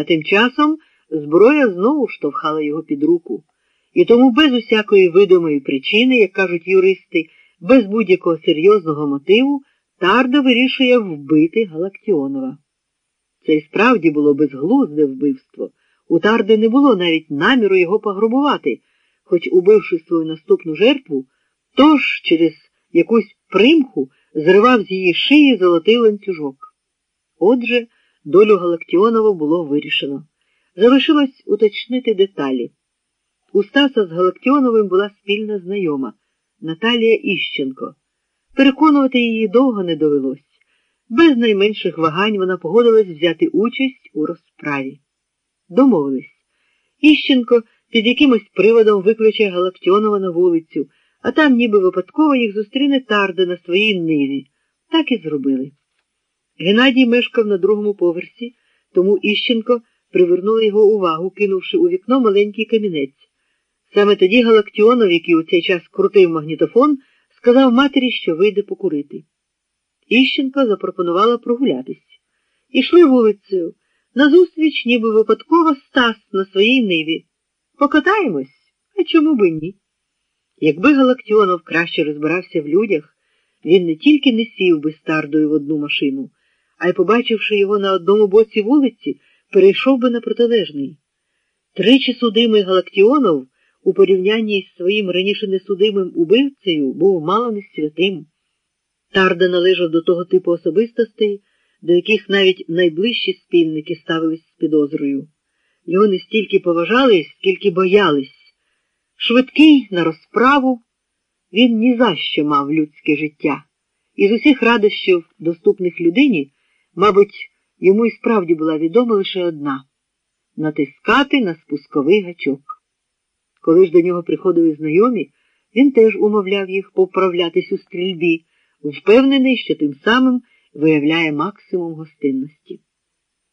А тим часом зброя знову штовхала його під руку. І тому без усякої видимої причини, як кажуть юристи, без будь-якого серйозного мотиву, Тарда вирішує вбити Галактіонова. Це й справді було безглузде вбивство. У Тарди не було навіть наміру його пограбувати, хоч, убивши свою наступну жертву, тож через якусь примху зривав з її шиї золотий ланцюжок. Отже, долю Галактіонова було вирішено. Залишилось уточнити деталі. У Стаса з Галактіоновим була спільна знайома Наталія Іщенко. Переконувати її довго не довелось. Без найменших вагань вона погодилась взяти участь у розправі. Домовились. Іщенко під якимось приводом викличе Галактіонова на вулицю, а там ніби випадково їх зустріне Тарда на своїй ниві. Так і зробили. Геннадій мешкав на другому поверсі, тому Іщенко привернула його увагу, кинувши у вікно маленький камінець. Саме тоді Галактіонов, який у цей час крутив магнітофон, сказав матері, що вийде покурити. Іщенко запропонувала прогулятись. Ішли вулицею. Назустріч, ніби випадково Стас на своїй ниві. Покатаємось, а чому би ні? Якби Галактіонов краще розбирався в людях, він не тільки не сів би стардою в одну машину, а й, побачивши його на одному боці вулиці, перейшов би на протилежний. Тричі судимий Галактіонов у порівнянні з своїм раніше несудимим убивцею був мало не святим. Тарда належав до того типу особистостей, до яких навіть найближчі спільники ставились з підозрою. Його не стільки поважали, скільки боялись. Швидкий на розправу, він ні за що мав людське життя. Із усіх радощів, доступних людині, мабуть, йому і справді була відома лише одна натискати на спусковий гачок. Коли ж до нього приходили знайомі, він теж умовляв їх поправлятись у стрільбі, впевнений, що тим самим виявляє максимум гостинності.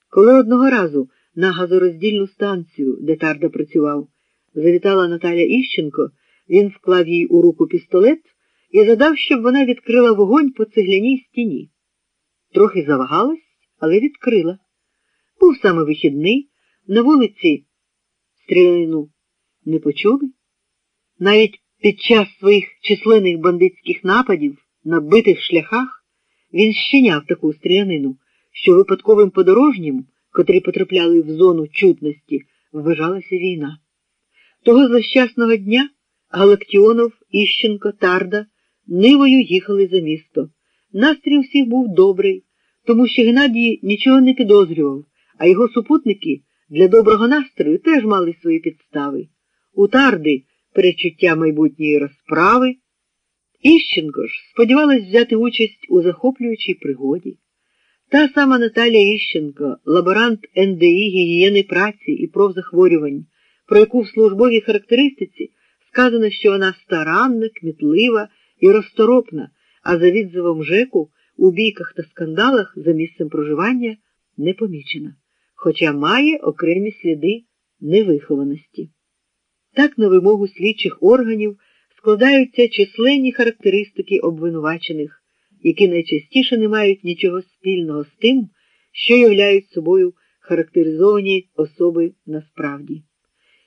Коли одного разу на газороздільну станцію, де Тарда працював, завітала Наталя Іщенко, він вклав їй у руку пістолет і задав, щоб вона відкрила вогонь по цегляній стіні. Трохи завагалась, але відкрила. Був саме вихідний, на вулиці стрілянину не почули. Навіть під час своїх численних бандитських нападів на битих шляхах він щиняв таку стрілянину, що випадковим подорожнім, котрі потрапляли в зону чутності, вважалася війна. Того злощасного дня Галактіонов, Іщенко, Тарда нивою їхали за місто. Настрій всіх був добрий, тому що Геннадій нічого не підозрював, а його супутники для доброго настрою теж мали свої підстави. У Тарди перечуття майбутньої розправи. Іщенко ж сподівалась взяти участь у захоплюючій пригоді. Та сама Наталія Іщенко, лаборант НДІ гігієни праці і профзахворювань, про яку в службовій характеристиці сказано, що вона старанна, кмітлива і розторопна, а за відзивом Жеку у бійках та скандалах за місцем проживання не помічена, хоча має окремі сліди невихованості. Так на вимогу слідчих органів складаються численні характеристики обвинувачених, які найчастіше не мають нічого спільного з тим, що являють собою характеризовані особи насправді.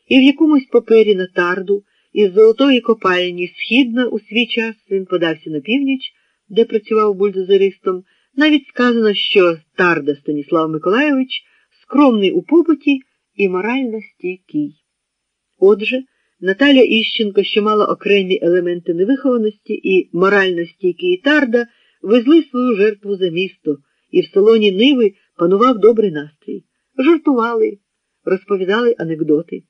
І в якомусь папері на тарду із золотої копальні східна у свій час він подався на північ, де працював бульдозеристом, навіть сказано, що тарда Станіслав Миколайович скромний у побуті і морально стійкий. Отже, Наталя Іщенко, що мала окремі елементи невихованості і морально стійкий тарда, везли свою жертву за місто, і в салоні Ниви панував добрий настрій. Жартували, розповідали анекдоти.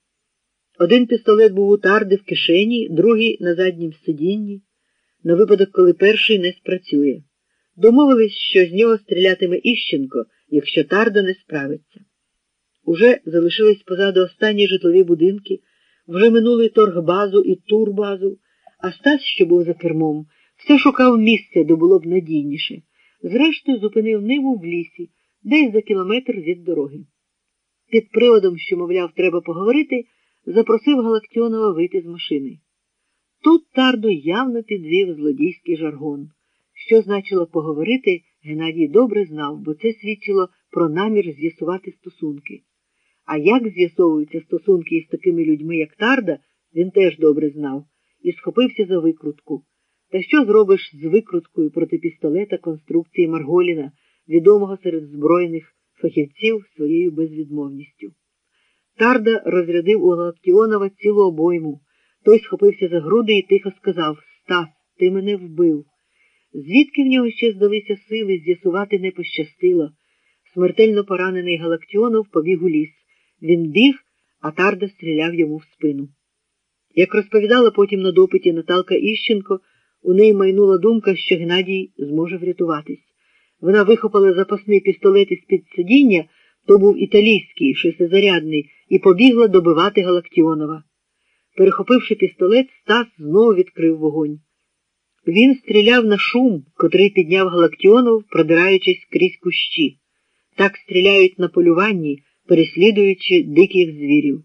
Один пістолет був у тарди в кишені, другий на заднім сидінні, на випадок, коли перший не спрацює. Домовились, що з нього стрілятиме Іщенко, якщо тарда не справиться. Уже залишились позаду останні житлові будинки, вже минули торгбазу і турбазу, а Стас, що був за кермом, все шукав місце, де було б надійніше. Зрештою, зупинив ниву в лісі, десь за кілометр від дороги. Під приводом, що, мовляв, треба поговорити, запросив Галактіонова вийти з машини. Тут Тарду явно підвів злодійський жаргон. Що значило поговорити, Геннадій добре знав, бо це свідчило про намір з'ясувати стосунки. А як з'ясовуються стосунки із такими людьми, як Тарда, він теж добре знав, і схопився за викрутку. Та що зробиш з викруткою проти пістолета конструкції Марголіна, відомого серед збройних фахівців своєю безвідмовністю? Тарда розрядив у Галактіонова цілу обойму. Той схопився за груди і тихо сказав Стас, ти мене вбив. Звідки в нього ще здалися сили, з'ясувати не пощастило. Смертельно поранений Галактіонов побіг у ліс. Він біг, а Тарда стріляв йому в спину. Як розповідала потім на допиті Наталка Іщенко, у неї майнула думка, що Геннадій зможе врятуватись. Вона вихопила запасний пістолет із під сидіння, то був італійський, шестизарядний, і побігла добивати Галактіонова. Перехопивши пістолет, Стас знову відкрив вогонь. Він стріляв на шум, котрий підняв Галактіонов, продираючись крізь кущі. Так стріляють на полюванні, переслідуючи диких звірів.